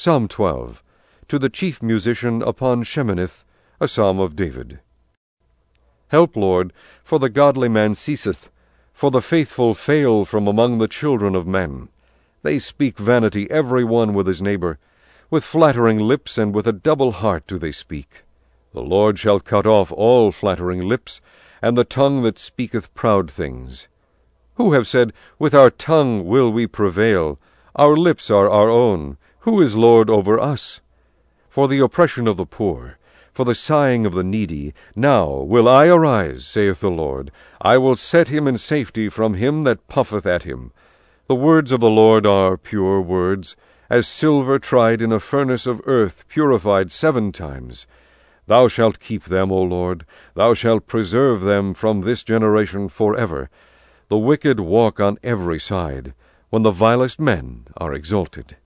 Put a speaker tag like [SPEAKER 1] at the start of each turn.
[SPEAKER 1] Psalm 12. To the chief musician upon Sheminith, a psalm of David. Help, Lord, for the godly man ceaseth, for the faithful fail from among the children of men. They speak vanity every one with his neighbor. With flattering lips and with a double heart do they speak. The Lord shall cut off all flattering lips, and the tongue that speaketh proud things. Who have said, With our tongue will we prevail, our lips are our own, who is Lord over us? For the oppression of the poor, for the sighing of the needy, now will I arise, saith the Lord. I will set him in safety from him that puffeth at him. The words of the Lord are pure words, as silver tried in a furnace of earth, purified seven times. Thou shalt keep them, O Lord, thou shalt preserve them from this generation for ever. The wicked walk on every side, when the vilest men are exalted.